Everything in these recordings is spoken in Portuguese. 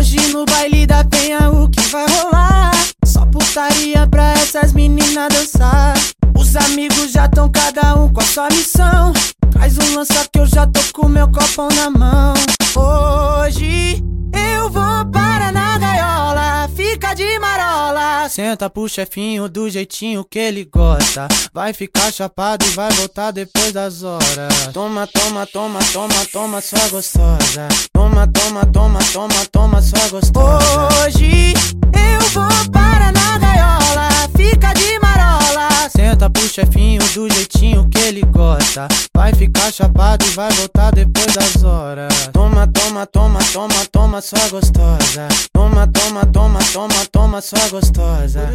Hoje, no baile da penha o que vai rolar? Só putaria pra essas meninas dançar. Os amigos já tão cada um com a sua missão. Traz um lança que eu já tô com meu copão na mão. Hoje eu vou para na gaiola, fica de marola. Senta pro chefinho do jeitinho que ele gosta. Vai ficar chapado e vai voltar depois das horas. Toma, toma, toma, toma, toma, sua gostosa. Toma, toma, toma, toma, toma, sua gostosa. Hoje Vai ficar chapado e vai voltar depois das horas. Toma, toma, toma, toma, toma, sua gostosa. Toma, toma, toma, toma, toma, sua gostosa.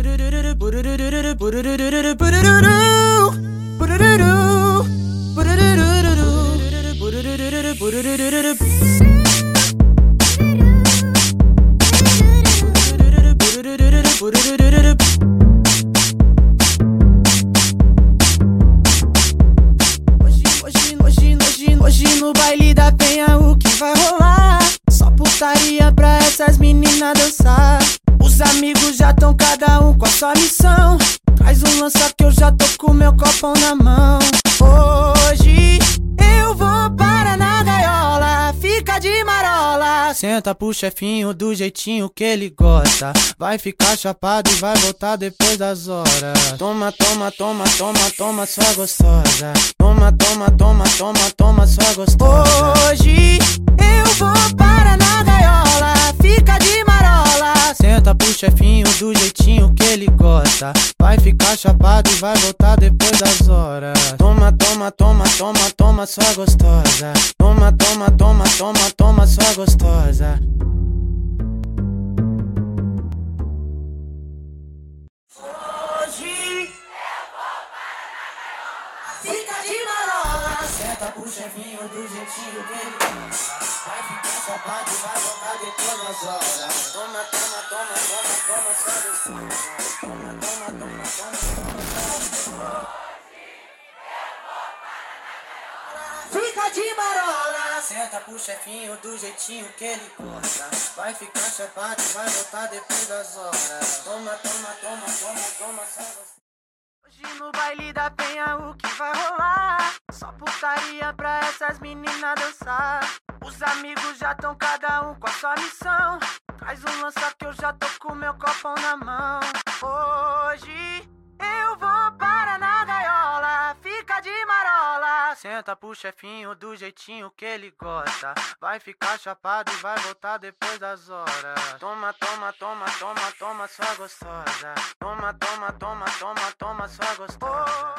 No baile da penha o que vai rolar? Só putaria pra essas meninas dançar. Os amigos já tão cada um com a sua missão. Traz um lança que eu já tô com meu copão na mão. Senta pro chefinho do jeitinho que ele gosta. Vai ficar chapado e vai voltar depois das horas. Toma, toma, toma, toma, toma, sua gostosa. Toma, toma, toma, toma, toma, sua gostosa. Hoje Vai ficar chapado e vai voltar depois das horas. Toma, toma, toma, toma, toma, sua gostosa. Toma, toma, toma, toma, toma, sua gostosa. Hoje Fica de Senta pro chefinho do jeitinho que ele gosta. Vai ficar chapado e vai voltar depois das horas Toma, toma, toma, toma, toma, só gostosa Toma, toma, toma, toma, toma Fica de marola Senta pro chefinho do jeitinho que ele gosta Vai ficar chapado e vai voltar depois das horas Toma, toma, toma, toma, toma, só gostosa Hoje no baile da penha o que vai rolar? Só putaria pra essas meninas dançar. Os amigos já tão cada um com a sua missão. Traz um lança que eu já tô com meu copão na mão. Hoje eu vou para na gaiola, fica de marola. Senta pro chefinho do jeitinho que ele gosta. Vai ficar chapado e vai voltar depois das horas. Toma, toma, toma, toma, toma, sua gostosa. Toma, toma, toma, toma, toma, sua gostosa.